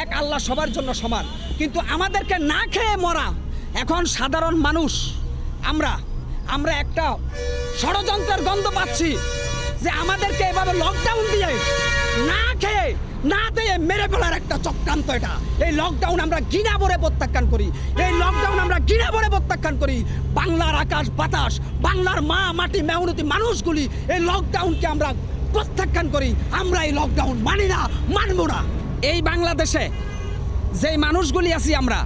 এক আল্লাহ সবার জন্য সমান। কিন্তু আমাদেরকে না খেয়ে মরা এখন সাধারণ মানুষ। আমরা আমরা একটা ষড়যন্ত্রের গন্ধ পাচ্ছি যে আমাদেরকে এভাবে লকডাউন দিয়ে না খেয়ে, না দিয়ে মেরে ফেলার একটা চক্রান্ত এটা। এই লকডাউন আমরা ঘৃণা ভরে প্রত্যাখ্যান করি। এই লকডাউন আমরা ঘৃণা ভরে প্রত্যাখ্যান করি। বাংলার আকাশ, বাতাস, বাংলার মা, মাটি, মেহনতি মানুষগুলি এই লকডাউনকে আমরা প্রত্যাখ্যান করি। আমরা এই লকডাউন মানি না, মানব না। এই বাংলাদেশে যেই মানুষগুলি আছি আমরা,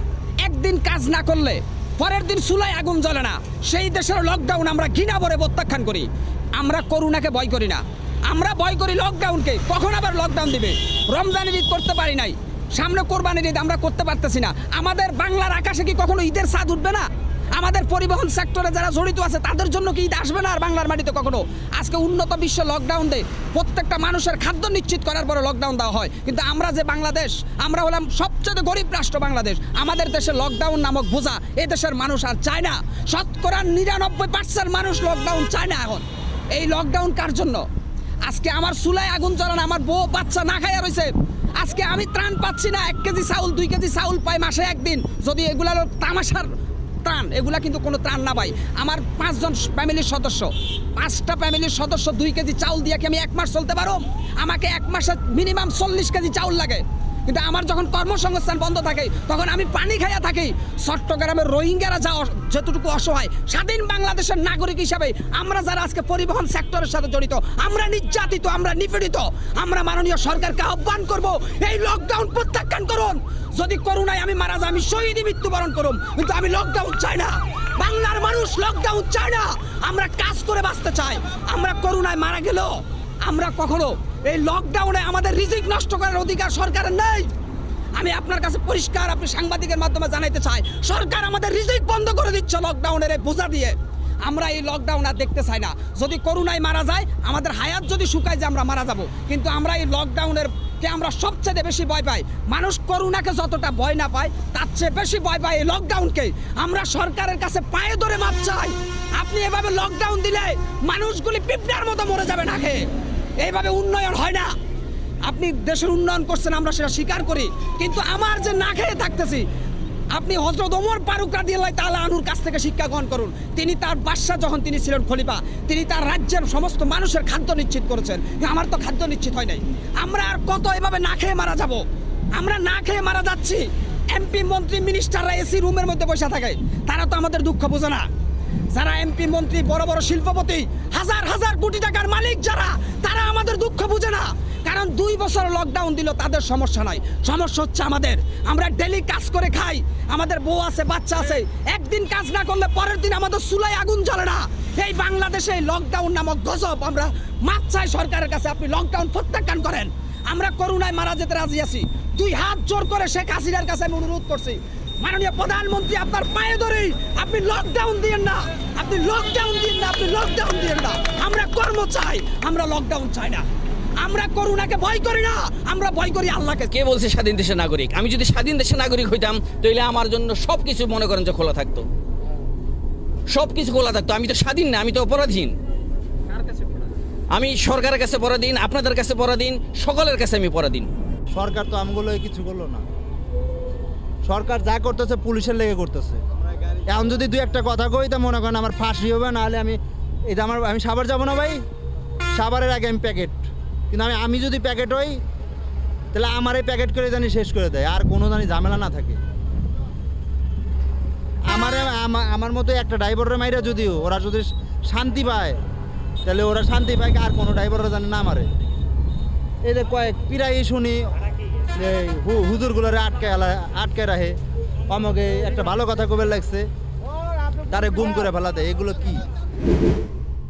একদিন কাজ না করলে পরের দিন চুলায় আগুন জ্বলে না। সেই দেশের লকডাউন আমরা ঘৃণা ভরে প্রত্যাখ্যান করি। আমরা করোনাকে ভয় করি না। আমরা ভয় করি লকডাউনকে কখন আবার লকডাউন দিবে? রমজানের ঈদ করতে পারি নাই। সামনে কোরবানির ঈদ আমরা করতে পারতেছি না। আমাদের বাংলার আকাশে কি কখনো ঈদের স্বাদ উঠবে না? আমাদের পরিবহন সেক্টরে যারা জড়িত আছে, তাদের জন্য কি ঈদ আসবে না আর বাংলার মাটিতে কখনো? আজকে উন্নত বিশ্ব লকডাউন দেয় প্রত্যেকটা মানুষের খাদ্য নিশ্চিত করার পরে লকডাউন দেওয়া হয়। কিন্তু আমরা যে বাংলাদেশ, আমরা হলাম সবচেয়ে গরিব রাষ্ট্র বাংলাদেশ। আমাদের দেশে লকডাউন নামক বোঝা এ দেশের মানুষ আর চায় না। শতকরা নিরানব্বই পার্সেন্ট মানুষ লকডাউন চায় না এখন। এই লকডাউন কার জন্য? আজকে আমার চুলায় আগুন জ্বলানো আমার বউ বাচ্চা না খাইয়া রয়েছে আজকে আমি ত্রাণ পাচ্ছি না। এক কেজি চাউল, দুই কেজি চাউল পাই মাসে একদিন। যদি এগুলা তামাশার ত্রাণ, এগুলা কিন্তু কোনো ত্রাণ না ভাই। আমার পাঁচজন ফ্যামিলির সদস্য, পাঁচটা ফ্যামিলির সদস্য দুই কেজি চাউল দিয়ে কি আমি এক মাস চলতে পারো আমাকে এক মাসে মিনিমাম চল্লিশ কেজি চাউল লাগে। কিন্তু আমার যখন কর্মসংস্থান বন্ধ থাকে, তখন আমি পানি খাইয়া থাকি। চট্টগ্রামের রোহিঙ্গারা যা যতটুকু অসহায়, স্বাধীন বাংলাদেশের নাগরিক হিসাবে আমরা যারা আজকে পরিবহন সেক্টরের সাথে জড়িত, আমরা নির্যাতিত, আমরা নিপীড়িত, আমরা মাননীয় সরকারকে আহ্বান করব, এই লকডাউন প্রত্যাখ্যান করুন। যদি করুণায় আমি মারা যাই, আমি শহীদই মৃত্যুবরণ করুন কিন্তু আমি লকডাউন চাই না। বাংলার মানুষ লকডাউন চায় না। আমরা কাজ করে বাঁচতে চাই। আমরা করুণায় মারা গেল আমরা কখনো এই লকডাউনে আমাদের রিজিক নষ্ট করার অধিকার সরকারের নেই। আমি আপনার কাছে পরিষ্কার আপনি সাংবাদিকের মাধ্যমে জানাইতে চাই, সরকার আমাদের রিজিক বন্ধ করে দিচ্ছে লকডাউনের এই বোঝা দিয়ে। আমরা এই লকডাউন আর দেখতে চাই না। যদি করোনায় মারা যায়, আমাদের হায়াত যদি শুকায় যে আমরা মারা যাব। কিন্তু আমরা এই লকডাউনের কে আমরা সবচেয়ে বেশি ভয় পাই? মানুষ করোনাকে যতটা ভয় না পায়, তার চেয়ে বেশি ভয় পায় এই লকডাউনকে আমরা সরকারের কাছে পায়ে ধরে মাপ চাই। আপনি এভাবে লকডাউন দিলে মানুষগুলি পিঁপড়ার মতো মরে যাবে না খেয়ে এইভাবে উন্নয়ন হয় না। আপনি দেশের উন্নয়ন করছেন, আমরা সেটা স্বীকার করি। কিন্তু আমার যে না খেয়ে থাকতেছি, আপনি হজরত ওমর ফারুক রাদিয়াল্লাহু তাআলা আনুর কাছ থেকে শিক্ষা গ্রহণ করুন। তিনি তার বাদশাহ যখন তিনি ছিলেন খলিফা, তিনি তার রাজ্যের সমস্ত মানুষের খাদ্য নিশ্চিত করেছেন। আমার তো খাদ্য নিশ্চিত হয় নাই। আমরা আর কত এভাবে না খেয়ে মারা যাব? আমরা না খেয়ে মারা যাচ্ছি। এমপি, মন্ত্রী, মিনিস্টাররা এসি রুমের মধ্যে বসে থাকে। তারা তো আমাদের দুঃখ বোঝে না। যারা এমপি মন্ত্রী, বড় বড় শিল্পপতি, হাজার হাজার কোটি টাকার মালিক যারা, তারা আমাদের দুঃখ বুঝে না। কারণ দুই বছর লকডাউন দিল, তাদের সমস্যা নাই। সমস্যা হচ্ছে আমাদের। আমরা ডেলি কাজ করে খাই। আমাদের বউ আছে, বাচ্চা আছে। একদিন কাজ না করলে পরের দিন আমাদের চুলায় আগুন জ্বলে না। এই বাংলাদেশে লকডাউন নামক গজব আমরা মাপ চাই সরকারের কাছে। আপনি লকডাউন প্রত্যাখ্যান করেন। আমরা করোনায় মারা যেতে রাজি আছি। দুই হাত জোর করে শেখ হাসিনার কাছে আমি অনুরোধ করছি। মাননীয় প্রধানমন্ত্রী আপনার পায়ে ধরেই আপনি লকডাউন দিয়েন না। আপনি লকডাউন দিয়েন না আপনি লকডাউন দিয়েন না। আমরা কর্ম চাই আমরা লকডাউন চাই না। আমরা করোনাকে ভয় করি না আমরা ভয় করি আল্লাহকে। কে বলছে স্বাধীন দেশের নাগরিক? আমি যদি স্বাধীন দেশের নাগরিক হইতাম তাহলে আমার জন্য সব কিছু মনে করেন যে খোলা থাকতো। সব কিছু খোলা থাকতো। আমি তো স্বাধীন না আমি তো অপরাধীন। আমি সরকারের কাছে পরাধীন আপনাদের কাছে পরাধীন সকলের কাছে আমি পরাধীন সরকার তো আমগুলো কিছু করল না। সরকার যা করতেছে, পুলিশের লেগে করতেছে। এখন যদি দুই একটা কথা কই, তা মনে করেন আমার ফাঁসি হবে, নাহলে আমি এটা আমার আমি সাবার যাব না ভাই। সাবারের আগে আমি প্যাকেট। কিন্তু আমি আমি যদি প্যাকেট হই, তাহলে আমার এই প্যাকেট করে জানি শেষ করে দেয়। আর কোনো জানি ঝামেলা না থাকে। আমার আমার মতো একটা ড্রাইভারের মাইরা যদিও ওরা যদি শান্তি পায়, তাহলে ওরা শান্তি পায়, আর কোনো ড্রাইভাররা জানি না মারে এই যে কয়েক পিরাই শুনি হুজুরগুলোরে আটকে আলা- আটকে রাখে। আমাকে একটা ভালো কথা কবে লাগছে। তারে গুম করে ফেলাতে এগুলো কি?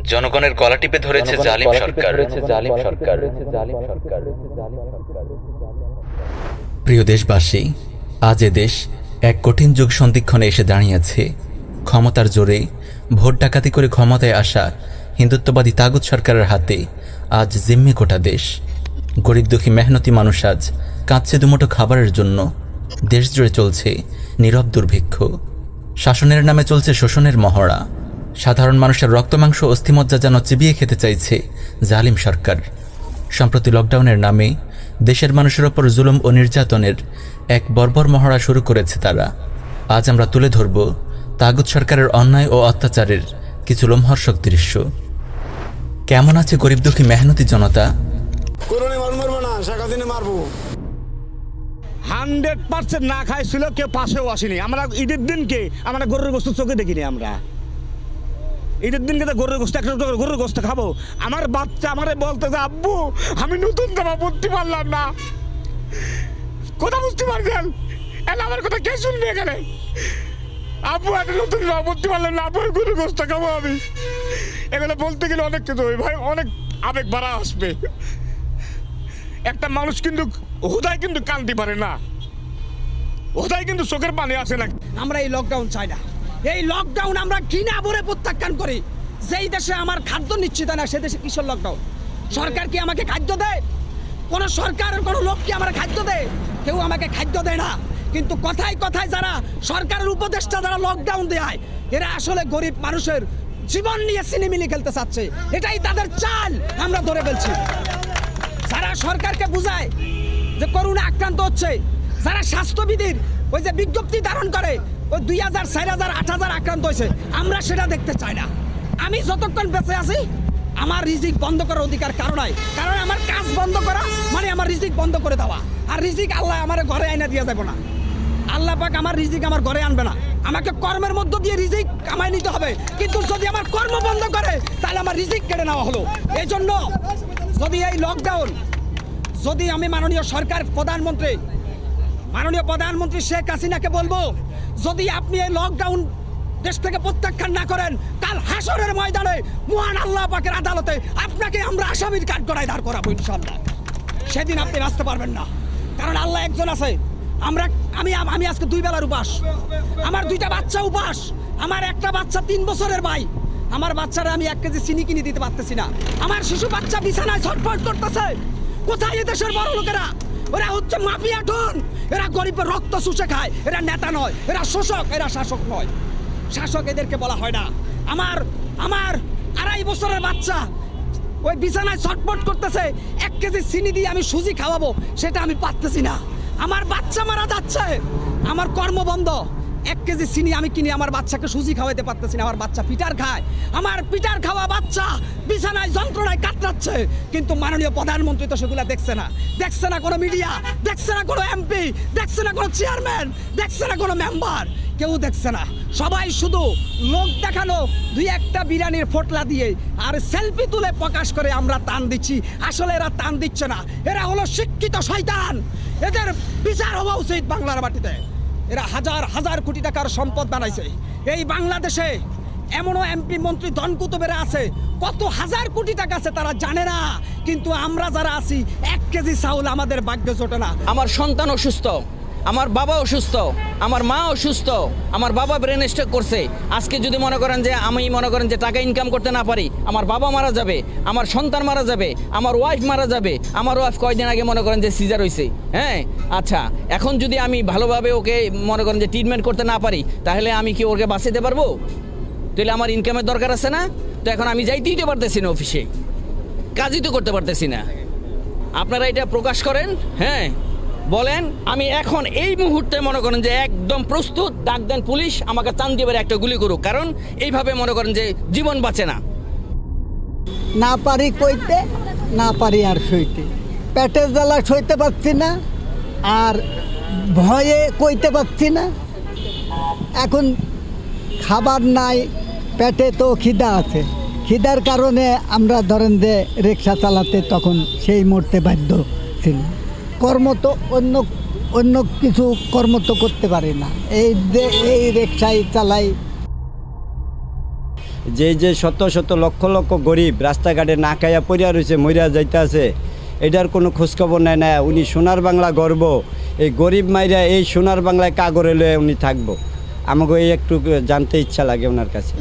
জনগণের গলা টিপে ধরেছে জালিম সরকার জালিম সরকার। জালিম সরকার। প্রিয় দেশবাসী আজ এ দেশ এক কঠিন যুগ সন্ধিক্ষণে এসে দাঁড়িয়েছে। ক্ষমতার জোরে ভোট ডাকাতি করে ক্ষমতায় আসা হিন্দুত্ববাদী তাগুত সরকারের হাতে আজ জিম্মি গোটা দেশ। গরিব দুঃখী মেহনতি মানুষ আজ কাঁদছে দুমুঠো খাবারের জন্য। দেশ জুড়ে চলছে নীরব দুর্ভিক্ষ। শাসনের নামে চলছে শোষণের মহড়া। সাধারণ মানুষের রক্তমাংস অস্থিমজ্জা যেন চিবিয়ে খেতে চাইছে জালিম সরকার। সম্প্রতি লকডাউনের নামে দেশের মানুষের ওপর জুলুম ও নির্যাতনের এক বর্বর মহড়া শুরু করেছে তারা। আজ আমরা তুলে ধরব তাগুত সরকারের অন্যায় ও অত্যাচারের কিছু লোমহর্ষক দৃশ্য। কেমন আছে গরিব দুঃখী মেহনতি জনতা? হান্ড্রেড পার্সেন্ট না খাইছিল, কেউ পাশেও আসেনি। আমরা ঈদের দিনকে আমরা গরুর গোস্ত চোখে দেখিনি আমরা। ঈদের দিনকে তো গরুর গোস্ত, একটা গরুর গোস্ত খাব। আমার বাচ্চা আমারে বলতে যে আব্বু, আমি নতুন জামা পড়তে পারলাম না। কথা বুঝতে পারছেন? এলে আমার কথা কে শুনবে এখানে? আব্বু, একটা নতুন জামা পড়তে পারলাম না আব্বু গরুর গোস্ত খাব আমি। এগুলো বলতে গেলে অনেক কিছু ভাই, অনেক আবেগ বাড়া আসবে। একটা মানুষ কিন্তু হুদায় কিন্তু কান্দি পারে না। হুদায় কিন্তু চোখের পানি আসে না। আমরা এই লকডাউন চাই না। এই লকডাউন আমরা ঘৃণা ভরে প্রত্যাখ্যান করি। যেই দেশে আমার খাদ্য নিশ্চিত না, সে দেশে কিসের লকডাউন সরকার কি আমাকে খাদ্য দেয়? কোন সরকারের কোনো লোক কি আমার খাদ্য দেয়? কেউ আমাকে খাদ্য দেয় না। কিন্তু কথায় কথায় যারা সরকারের উপদেষ্টা যারা লকডাউন দেয়, এরা আসলে গরিব মানুষের জীবন নিয়ে সিনেমিনি খেলতে চাচ্ছে। এটাই তাদের চাল, আমরা ধরে ফেলছি। যারা সরকারকে বুঝায় যে করোনা আক্রান্ত হচ্ছে, যারা স্বাস্থ্যবিধির ওই যে বিজ্ঞপ্তি ধারণ করে, ওই দুই হাজার, চার হাজার, আট হাজার আক্রান্ত হয়েছে, আমরা সেটা দেখতে চাই না। আমি যতক্ষণ বেঁচে আছি, আমার রিজিক বন্ধ করার অধিকার কারণ কারণ আমার কাজ বন্ধ করা মানে আমার রিজিক বন্ধ করে দেওয়া। আর রিজিক আল্লাহ আমার ঘরে আইনা দিয়ে যাবে না। আল্লাহ পাক আমার রিজিক আমার ঘরে আনবে না। আমাকে কর্মের মধ্য দিয়ে রিজিক কামাই নিতে হবে। কিন্তু যদি আমার কর্ম বন্ধ করে, তাহলে আমার রিজিক কেড়ে নেওয়া হলো। এই জন্য যদি এই লকডাউন যদি আমি মাননীয় সরকার, প্রধানমন্ত্রী, মাননীয় প্রধানমন্ত্রী শেখ হাসিনাকে বলব, যদি আপনি এই লকডাউন দেশ থেকে প্রত্যাখ্যান না করেন, কাল হাসরের ময়দানে মহান আল্লাহ পাকের আদালতে আপনাকে আমরা আসামির কাঠ গড়ায় দাঁড় করাবো ইনশাল্লাহ সেদিন আপনি বাঁচতে পারবেন না। কারণ আল্লাহ একজন আছে। আমরা, আমি আমি আজকে দুই বেলার উপাস। আমার দুইটা বাচ্চা উপাস। আমার একটা বাচ্চা তিন বছরের ভাই। আমার বাচ্চারা আমি এক কেজি চিনি কিনে দিতে পারতেছি না। আমার শিশু বাচ্চা বিছানায় ছটফট করতেছে। কোথায় দেশের বড় লোকেরা? ওরা হচ্ছে মাফিয়া ঠন। এরা গরিবের রক্ত শুষে খায়। এরা নেতা নয়, এরা শোষক, এরা শাসক নয়। শাসক এদেরকে বলা হয় না। আমার আমার আড়াই বছরের বাচ্চা ওই বিছানায় ছটপট করতেছে। এক কেজি চিনি দিয়ে আমি সুজি খাওয়াবো, সেটা আমি পারতেছি না। আমার বাচ্চা মারা যাচ্ছে। আমার কর্ম বন্ধ। এক কেজি চিনি আমি কিনে, আমার বাচ্চাকে সুজি খাওয়াতে পারতেছি না, আমার বাচ্চা পিটার খায়। আমার পিটার খাওয়া বাচ্চা বিছানায় যন্ত্রণায় কাতরাচ্ছে। কিন্তু মাননীয় প্রধানমন্ত্রী তো সেগুলো দেখছে না। দেখছে না কোনো মিডিয়া, দেখছে না কোনো এমপি, দেখছে না কোনো চেয়ারম্যান, দেখছে না কোনো মেম্বার। কেউ দেখছে না। সবাই শুধু লোক দেখানো, দুই একটা বিরিয়ানির ফোটলা দিয়ে আর সেলফি তুলে প্রকাশ করে আমরা টান দিচ্ছি। আসলে এরা টান দিচ্ছে না। এরা হলো শিক্ষিত শয়তান। এদের বিচার হওয়া উচিত বাংলার মাটিতে। এরা হাজার হাজার কোটি টাকার সম্পদ বানাইছে। এই বাংলাদেশে এমনও এমপি মন্ত্রী ধনকুতুবেরা আছে, কত হাজার কোটি টাকা আছে তারা জানে না, কিন্তু আমরা যারা আছি, এক কেজি চাউল আমাদের ভাগ্যে জোটে না। আমার সন্তান অসুস্থ আমার বাবা অসুস্থ, আমার মা অসুস্থ, আমার বাবা ব্রেন স্ট্রোক করছে। আজকে যদি মনে করেন যে আমি মনে করেন যে টাকা ইনকাম করতে না পারি, আমার বাবা মারা যাবে, আমার সন্তান মারা যাবে, আমার ওয়াইফ মারা যাবে, আমার ওয়াইফ কয়দিন আগে মনে করেন যে সিজার হয়েছে হ্যাঁ? আচ্ছা এখন যদি আমি ভালোভাবে ওকে মনে করেন যে ট্রিটমেন্ট করতে না পারি, তাহলে আমি কি ওকে বাঁচাতে পারব? তাহলে আমার ইনকামের দরকার আছে না? তো এখন আমি যাইতেই তো পারতেছি না অফিসে কাজই তো করতে পারতেছি না। আপনারা এটা প্রকাশ করেন হ্যাঁ? বলেন, আমি এখন এই মুহূর্তে মনে করেন যে একদম প্রস্তুত, ডাক দেন পুলিশ, আমাকে চান দিয়ে একটা গুলি করুক। কারণ এইভাবে মনে করেন যে জীবন বাঁচে না। না পারি কইতে, না পারি আর সইতে। পেটের জ্বালা সইতে পারছি না, আর ভয়ে কইতে পারছি না। এখন খাবার নাই, পেটে তো খিদা আছে। খিদার কারণে আমরা ধরেন যে রিক্সা চালাতে তখন সেই মুহূর্তে বাধ্য ছিল কর্ম তো অন্য অন্য কিছু কর্ম তো করতে পারি না। এই এই রিক্সাই চালাই। যে যে শত শত লক্ষ লক্ষ গরিব রাস্তাঘাটে না খাইয়া পড়িয়া রয়েছে মরিয়া যাইতে আছে এটার কোনো খোঁজখবর নেয় না। উনি সোনার বাংলা গর্ব। এই গরিব মাইরা এই সোনার বাংলায় কাগরে লয়ে উনি থাকব। আমাকে এই একটু জানতে ইচ্ছা লাগে ওনার কাছে।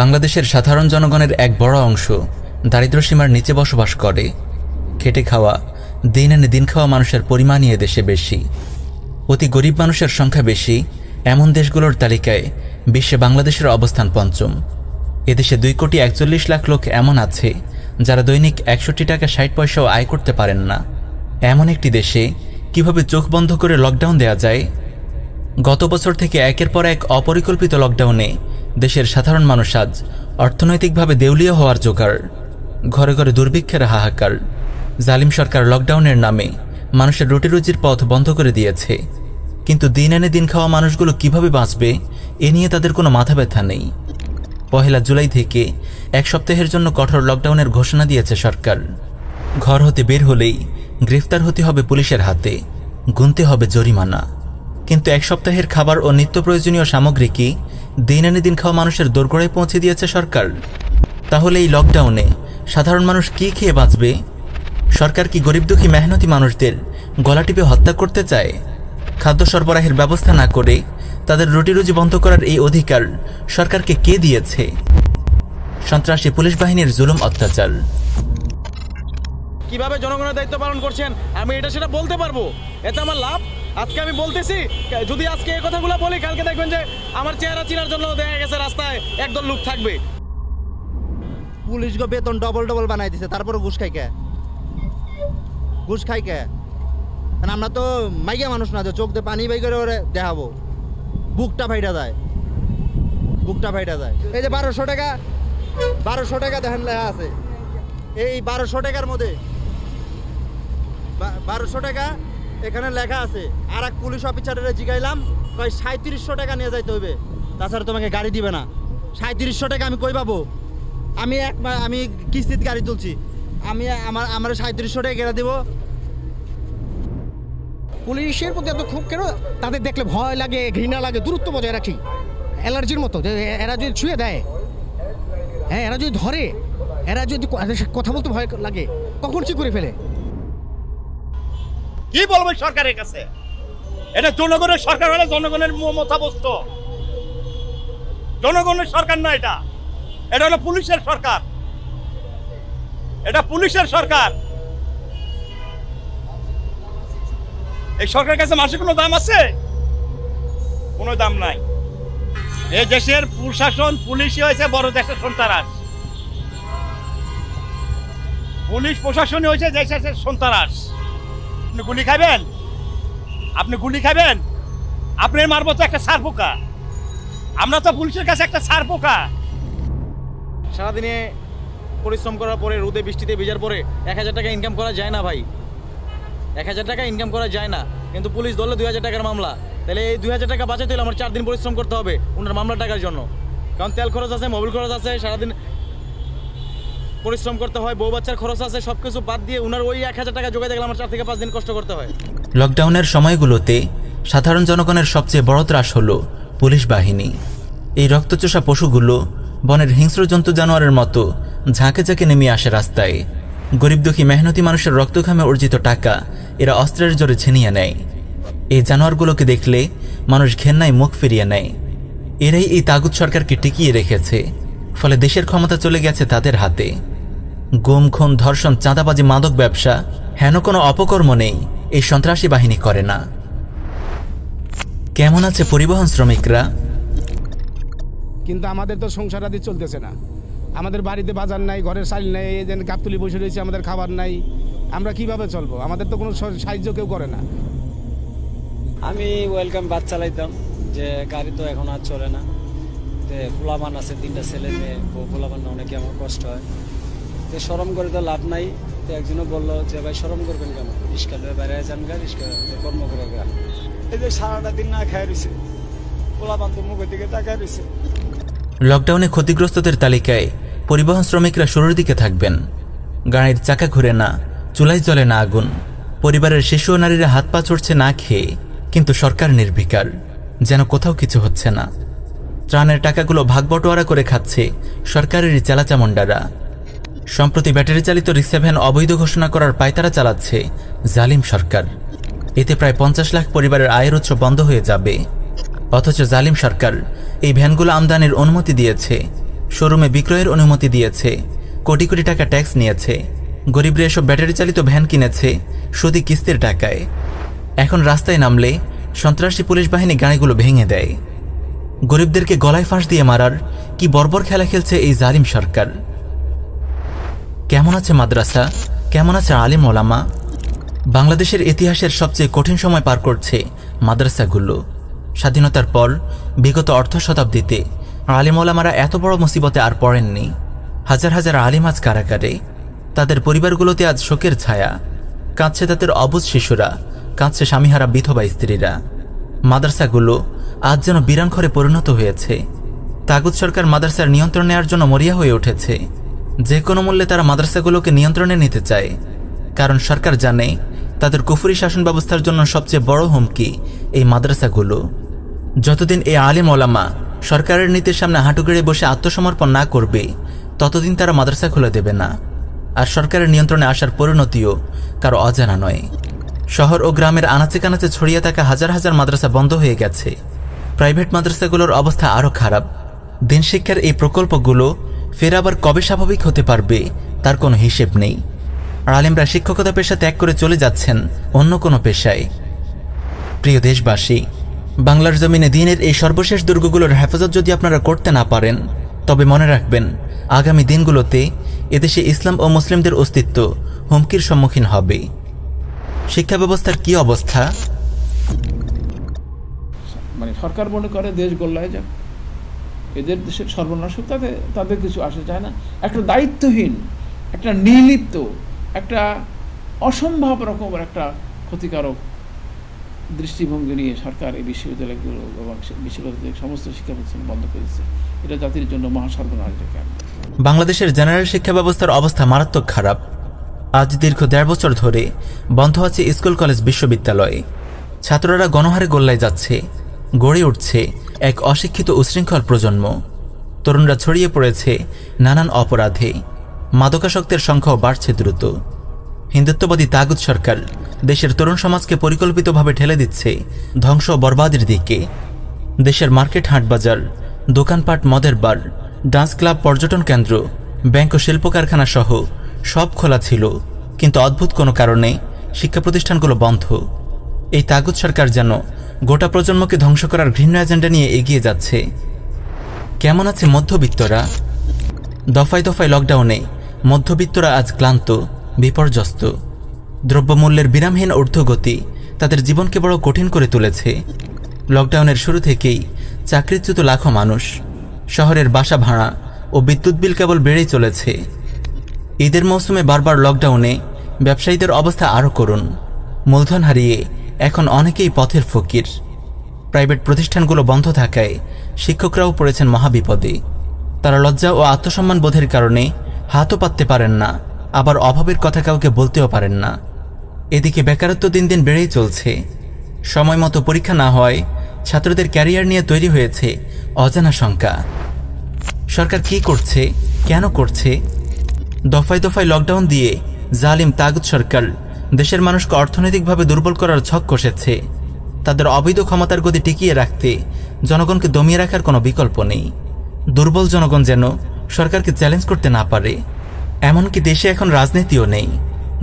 বাংলাদেশের সাধারণ জনগণের এক বড় অংশ দারিদ্র্যসীমার নিচে বসবাস করে। খেটে খাওয়া দিন এনে দিন খাওয়া মানুষের পরিমাণই দেশে বেশি। অতি গরিব মানুষের সংখ্যা বেশি, এমন দেশগুলোর তালিকায় বিশ্বে বাংলাদেশের অবস্থান পঞ্চম। এদেশে দুই কোটি একচল্লিশ লাখ লোক এমন আছে, যারা দৈনিক একষট্টি টাকা ষাট পয়সাও আয় করতে পারেন না। এমন একটি দেশে কীভাবে চোখ বন্ধ করে লকডাউন দেয়া যায়? গত বছর থেকে একের পর এক অপরিকল্পিত লকডাউনে দেশের সাধারণ মানুষ আজ অর্থনৈতিকভাবে দেউলিয়া হওয়ার জোগাড়। ঘরে ঘরে দুর্ভিক্ষের হাহাকার। জালিম সরকার লকডাউনের নামে মানুষের রুটি রুজির পথ বন্ধ করে দিয়েছে। কিন্তু দিন এনে দিন খাওয়া মানুষগুলো কীভাবে বাঁচবে, এ নিয়ে তাদের কোনো মাথা ব্যথা নেই। পহেলা জুলাই থেকে এক সপ্তাহের জন্য কঠোর লকডাউনের ঘোষণা দিয়েছে সরকার। ঘর হতে বের হলেই গ্রেফতার হতে হবে পুলিশের হাতে, গুনতে হবে জরিমানা। কিন্তু এক সপ্তাহের খাবার ও নিত্য প্রয়োজনীয় সামগ্রী কি দিন আনে দিন খাওয়া মানুষের দোরগোড়ায় পৌঁছে দিয়েছে সরকার? তাহলে এই লকডাউনে সাধারণ মানুষ কি খেয়ে বাঁচবে সরকার কি গরিব দুঃখী মেহনতি মানুষদের গলা টিপে হত্যা করতে চায়? খাদ্য সরবরাহের ব্যবস্থা না করে তাদের রুটি রুজি বন্ধ করার এই অধিকার সরকারকে কে দিয়েছে? সন্ত্রাসী পুলিশ বাহিনীর জুলুম অত্যাচার। কীভাবে জনগণের দায়িত্ব পালন করছেন? আমি এটা সেটা বলতে পারব। এতে আমার লাভ? আজকে আমি বলতেছি যদি আজকে এই কথাগুলো বলি কালকে দেখবেন যে আমার চেহারা চিনার জন্য দেখা গেছে রাস্তায় একদল লোক থাকবে। পুলিশকে বেতন ডবল ডবল বানাই দিছে তারপরে ঘুষ খাই কে? ঘুষ খাই কে? আমরা তো মাইয়া মানুষ না, যে চোখ দিয়ে পানি বাই করে ওরে দেখাবো। বুকটা ফাইটা যায় বুকটা ফাইটা যায় এই যে বারোশো টাকা বারোশো টাকা দেখেন লেখা আছে। এই বারোশো টাকার মধ্যে বারোশো টাকা এখানে লেখা আছে আর এক পুলিশ অফিসারের জিগাইলাম, কয় সাঁত্রিশশো টাকা নিয়ে যাইতে হবে তাছাড়া তোমাকে গাড়ি দিবে না। সাঁত্রিশশো টাকা আমি কই পাবো? আমি এক আমি কিস্তিতে গাড়ি তুলছি। আমি আমার আমার সাঁত্রিশশো টাকা কেটে দেবো। পুলিশের প্রতি এত খুব কেন? তাদের দেখলে ভয় লাগে ঘৃণা লাগে দূরত্ব বজায় রাখি। অ্যালার্জির মতো যে এরা যদি ছুঁয়ে দেয় হ্যাঁ এরা যদি ধরে এরা যদি এদের কথা বলতে ভয় লাগে কখন কি করে ফেলে? কি বলব সরকারের কাছে? এটা জনগণের সরকার হলে জনগণের মতাবস্ত জনগণের সরকার না এটা। এটা হলো পুলিশের সরকার। এটা পুলিশের সরকার। এই সরকারের কাছে মাসে কোনো দাম আছে? কোনো দাম নাই। এই দেশের প্রশাসন পুলিশই হয়েছে, বড় দেশের সন্তারাস। পুলিশ প্রশাসনই হয়েছে, দেশের সন্তারাস। আপনি গুলি খাবেন? আপনি গুলি খাবেন? আপনি মারবো তো একটা সার পোকা। আমরা তো পুলিশের কাছে একটা সার পোকা। সারাদিনে পরিশ্রম করার পরে, রোদে, বৃষ্টিতে ভেজার পরে এক হাজার টাকা ইনকাম করা যায় না ভাই। এক হাজার টাকা ইনকাম করা যায় না। কিন্তু পুলিশ ধরলে দুই হাজার টাকার মামলা। তাহলে এই দুই হাজার টাকা বাঁচাতে হলে আমার চার দিন পরিশ্রম করতে হবে ওনার মামলা টাকার জন্য। কারণ তেল খরচ আছে, মোবিল খরচ আছে, সারাদিন পরিশ্রম করতে হয়, বউ বাচ্চার খরচ আছে সব কিছু বাদ দিয়ে ওনার ওই এক হাজার টাকা গেলে আমার চার থেকে পাঁচ দিন কষ্ট করতে হয়। লকডাউনের সময়গুলোতে সাধারণ জনগণের সবচেয়ে বড় ত্রাস হলো পুলিশ বাহিনী। এই রক্তচোষা পশুগুলো বনের হিংস্র জন্তু জানোয়ারের মতো ঝাঁকে ঝাঁকে নেমে আসে রাস্তায়। গরিব দুঃখী মেহনতি মানুষের রক্তঘামে অর্জিত টাকা এরা অস্ত্রের জোরে ছিনিয়ে নেয়। এই জানোয়ারগুলোকে দেখলে মানুষ ঘেন্নায় মুখ ফিরিয়ে নেয়। এরাই এই তাগুদ সরকারকে টিকিয়ে রেখেছে, ফলে দেশের ক্ষমতা চলে গেছে তাদের হাতে। গুম, খুন, ধর্ষণ, চাঁদাবাজি, মাদক ব্যবসা, হেন কোনো অপকর্ম নেই, এই সন্ত্রাসী বাহিনী করে না। কেমন আছে পরিবহন শ্রমিকরা? কিন্তু আমাদের তো সংসার আদি চলতেছে না। আমাদের বাড়িতে বাজার নাই, ঘরের চাল নাই, এই যে গাবতুলি বসে রয়েছে, আমাদের খাবার নাই। আমরা কীভাবে চলবো? আমাদের তো কোনো সাহায্য কেউ করে না। আমি ওয়েলকাম বাস চালাইতাম যে গাড়ি তো এখন আর চলে না। তে পোলামান আছে, তিনটা ছেলে মেয়ে পোলামান অনেকে আমার কষ্ট হয়। তো সরম করে তো লাভ নাই। তো একজনও বলল যে, ভাই সরম করবেন কেন? রিক্সা লয়ে বাইরে যান গা, রিক্সা কর্ম করে গা। এই যে সারাটা দিন না খাই রয়েছে পোলাপান তো মুখের দিকে তাকায় রয়েছে লকডাউনে ক্ষতিগ্রস্তদের তালিকায় পরিবহন শ্রমিকরা শুরুর দিকে থাকবেন। গাড়ির চাকা ঘুরে না চুলায় জ্বলে না আগুন। পরিবারের শিশু ও নারীরা হাত পা চড়ছে না খেয়ে, কিন্তু সরকার নির্বিকার, যেন কোথাও কিছু হচ্ছে না। ত্রাণের টাকাগুলো ভাগ বটোয়ারা করে খাচ্ছে সরকারেরই চেলাচামুন্ডারা। সম্প্রতি ব্যাটারি চালিত রিক্সা ভ্যান অবৈধ ঘোষণা করার পায়তারা চালাচ্ছে জালিম সরকার। এতে প্রায় পঞ্চাশ লাখ পরিবারের আয়ের উৎস বন্ধ হয়ে যাবে। অথচ জালিম সরকার এই ভ্যানগুলো আমদানির অনুমতি দিয়েছে, শোরুমে বিক্রয়ের অনুমতি দিয়েছে, কোটি কোটি টাকা ট্যাক্স নিয়েছে, গরিবরা এসব ব্যাটারি চালিত ভ্যান কিনেছে সুদি কিস্তির টাকায়। এখন রাস্তায় নামলে সন্ত্রাসী পুলিশ বাহিনী গাড়িগুলো ভেঙে দেয়। গরিবদেরকে গলায় ফাঁস দিয়ে মারার কি বর্বর খেলা খেলছে এই জালিম সরকার? কেমন আছে মাদ্রাসা? কেমন আছে আলিম ওলামা? বাংলাদেশের ইতিহাসের সবচেয়ে কঠিন সময় পার করছে মাদ্রাসাগুলো। স্বাধীনতার পর, বিগত অর্ধ শতাব্দীতে আলিম ওলামারা এত বড় মুসিবতে আর পড়েননি। হাজার হাজার আলিম আজ কারাগারে, তাদের পরিবারগুলোতে আজ শোকের ছায়া, কাঁদছে তাদের অবুজ শিশুরা, কাঁদছে স্বামীহারা বিধবা স্ত্রীরা। মাদ্রাসাগুলো আজ যেন বিরান ঘরে পরিণত হয়েছে। তাগুদ সরকার মাদ্রাসার নিয়ন্ত্রণ নেওয়ার জন্য মরিয়া হয়ে উঠেছে। যে কোনো মূল্যে তারা মাদ্রাসাগুলোকে নিয়ন্ত্রণে নিতে চায়। কারণ সরকার জানে, তাদের কুফুরি শাসন ব্যবস্থার জন্য সবচেয়ে বড় হুমকি এই মাদ্রাসাগুলো, যতদিন এই আলিম ওলামা সরকারের নীতির সামনে হাঁটু গেড়ে বসে আত্মসমর্পণ না করবে, ততদিন তারা মাদ্রাসা খুলে দেবে না। আর সরকারের নিয়ন্ত্রণে আসার পরিণতিও কারও অজানা নয়। শহর ও গ্রামের আনাচে কানাচে ছড়িয়ে থাকা হাজার হাজার মাদ্রাসা বন্ধ হয়ে গেছে। প্রাইভেট মাদ্রাসাগুলোর অবস্থা আরও খারাপ। দিন শিক্ষার এই প্রকল্পগুলো ফের আবার কবে স্বাভাবিক হতে পারবে, তার কোনো হিসেব নেই। আর আলিমরা শিক্ষকতা পেশা ত্যাগ করে চলে যাচ্ছেন অন্য কোনো পেশায়। প্রিয় দেশবাসী, বাংলার জমিনে দিনের এই সর্বশেষ দুর্গগুলোর হেফাজত যদি আপনারা করতে না পারেন, তবে মনে রাখবেন, আগামী দিনগুলোতে এদেশে ইসলাম ও মুসলিমদের অস্তিত্ব হুমকির সম্মুখীন হবে। শিক্ষা ব্যবস্থার কি অবস্থা? মানে সরকার মনে করে দেশ গোল্লায় যাক। এদের দেশের সর্বনাশ তাতে তাদের কিছু আসে যায় না। একটা দায়িত্বহীন, একটা নির্লিপ্ত, একটা অসম্ভব রকমের একটা ক্ষতিকারক দৃষ্টিভঙ্গি নিয়ে সরকার এই বিশ্ববিদ্যালয়গুলো এবং বিশ্ববিদ্যালয়ের সমস্ত শিক্ষা প্রতিষ্ঠান বন্ধ করেছে এটা জাতির জন্য মহাসর্বনাশ ডেকে বাংলাদেশের জেনারেল শিক্ষা ব্যবস্থার অবস্থা মারাত্মক খারাপ। আজ দীর্ঘ দেড় বছর ধরে বন্ধ আছে স্কুল, কলেজ, বিশ্ববিদ্যালয়। ছাত্ররা গণহারে গোল্লায় যাচ্ছে, গড়ে উঠছে এক অশিক্ষিত উশৃঙ্খল প্রজন্ম। তরুণরা ছড়িয়ে পড়েছে নানান অপরাধে। মাদকাসক্তের সংখ্যাও বাড়ছে দ্রুত। হিন্দুত্ববাদী তাগুদ সরকার দেশের তরুণ সমাজকে পরিকল্পিতভাবে ঠেলে দিচ্ছে ধ্বংস বরবাদের দিকে। দেশের মার্কেট, হাটবাজার, দোকানপাট, মদের বার, ডান্স ক্লাব, পর্যটন কেন্দ্র, ব্যাংক ও শিল্প কারখানা সহ সব খোলা ছিল। কিন্তু অদ্ভুত কোনো কারণে শিক্ষা প্রতিষ্ঠানগুলো বন্ধ। এই তাগুদ সরকার যেন গোটা প্রজন্মকে ধ্বংস করার ঘৃণ্য এজেন্ডা নিয়ে এগিয়ে যাচ্ছে। কেমন আছে মধ্যবিত্তরা? দফায় দফায় লকডাউনে মধ্যবিত্তরা আজ ক্লান্ত, বিপর্যস্ত। দ্রব্যমূল্যের বিরামহীন ঊর্ধ্বগতি তাদের জীবনকে বড় কঠিন করে তুলেছে। লকডাউনের শুরু থেকেই চাকরিচ্যুত লাখো মানুষ, শহরের বাসা ভাড়া ও বিদ্যুৎ বিল কেবল বেড়েই চলেছে। ঈদের মৌসুমে বারবার লকডাউনে ব্যবসায়ীদের অবস্থা আরও করুন। মূলধন হারিয়ে এখন অনেকেই পথের ফকির। প্রাইভেট প্রতিষ্ঠানগুলো বন্ধ থাকায় শিক্ষকরাও পড়েছেন মহাবিপদে। তারা লজ্জা ও আত্মসম্মান বোধের কারণে হাতও পাততে পারেন না, আবার অভাবের কথা কাউকে বলতেও পারেন না। এদিকে বেকারত্ব দিন দিন বেড়েই চলছে। সময় মতো পরীক্ষা না হওয়ায় ছাত্রদের ক্যারিয়ার নিয়ে তৈরি হয়েছে অজানা শঙ্কা। সরকার কি করছে, কেন করছে? দফায় দফায় লকডাউন দিয়ে জালিম তাগুদ সরকার দেশের মানুষকে অর্থনৈতিকভাবে দুর্বল করার ছক কষেছে। তাদের অবৈধ ক্ষমতার গতি টিকিয়ে রাখতে জনগণকে দমিয়ে রাখার কোনো বিকল্প নেই। দুর্বল জনগণ যেন সরকারকে চ্যালেঞ্জ করতে না পারে, এমনকি দেশে এখন রাজনীতিও নেই।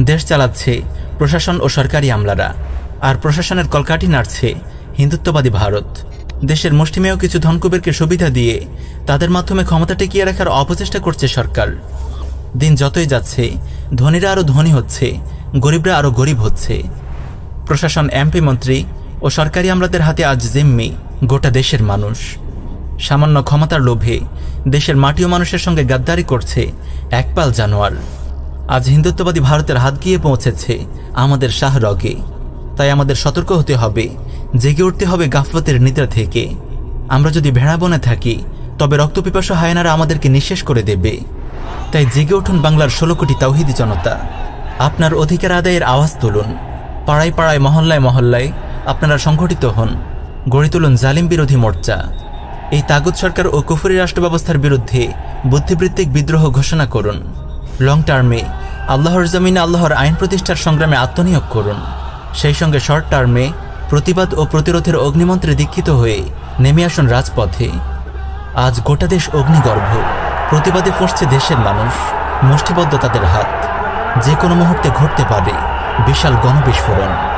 দেশ চালাচ্ছে প্রশাসন ও সরকারি আমলারা। আর প্রশাসনের কলকাঠি নাড়ছে হিন্দুত্ববাদী ভারত। দেশের মুষ্টিমেয় কিছু ধনকুবেরকে সুবিধা দিয়ে তাদের মাধ্যমে ক্ষমতা টিকিয়ে রাখার অপচেষ্টা করছে সরকার। দিন যতই যাচ্ছে, ধনীরা আরও ধনী হচ্ছে, গরিবরা আরও গরিব হচ্ছে। প্রশাসন, এমপি মন্ত্রী ও সরকারি আমলাদের হাতে আজ জিম্মি গোটা দেশের মানুষ। সামান্য ক্ষমতার লোভে দেশের মাটি ও মানুষের সঙ্গে গাদ্দারি করছে একপাল জানোয়ার। আজ হিন্দুত্ববাদী ভারতের হাত গিয়ে পৌঁছেছে আমাদের শাহরগে। তাই আমাদের সতর্ক হতে হবে, জেগে উঠতে হবে গাফলতের নিদ্রা থেকে। আমরা যদি ভেড়া বনে থাকি, তবে রক্তপিপাসা হায়নারা আমাদেরকে নিঃশেষ করে দেবে। তাই জেগে উঠুন বাংলার ষোলো কোটি তাওহিদি জনতা। আপনার অধিকার আদায়ের আওয়াজ তুলুন। পাড়ায় পাড়ায়, মহল্লায় মহল্লায় আপনারা সংগঠিত হন। গড়ে তুলুন জালিম বিরোধী মোর্চা। এই তাগুদ সরকার ও কুফুরি রাষ্ট্র ব্যবস্থার বিরুদ্ধে বুদ্ধিবৃত্তিক বিদ্রোহ ঘোষণা করুন। লং টার্মে আল্লাহর জমিনে আল্লাহর আইন প্রতিষ্ঠার সংগ্রামে আত্মনিয়োগ করুন। সেই সঙ্গে শর্ট টার্মে প্রতিবাদ ও প্রতিরোধের অগ্নিমন্ত্রে দীক্ষিত হয়ে নেমে আসুন রাজপথে। আজ গোটা দেশ অগ্নিগর্ভ, প্রতিবাদে পড়ছে দেশের মানুষ, মুষ্টিবদ্ধ তাদের হাত। যে কোনো মুহূর্তে ঘটতে পারে, বিশাল গণবিস্ফোরণ।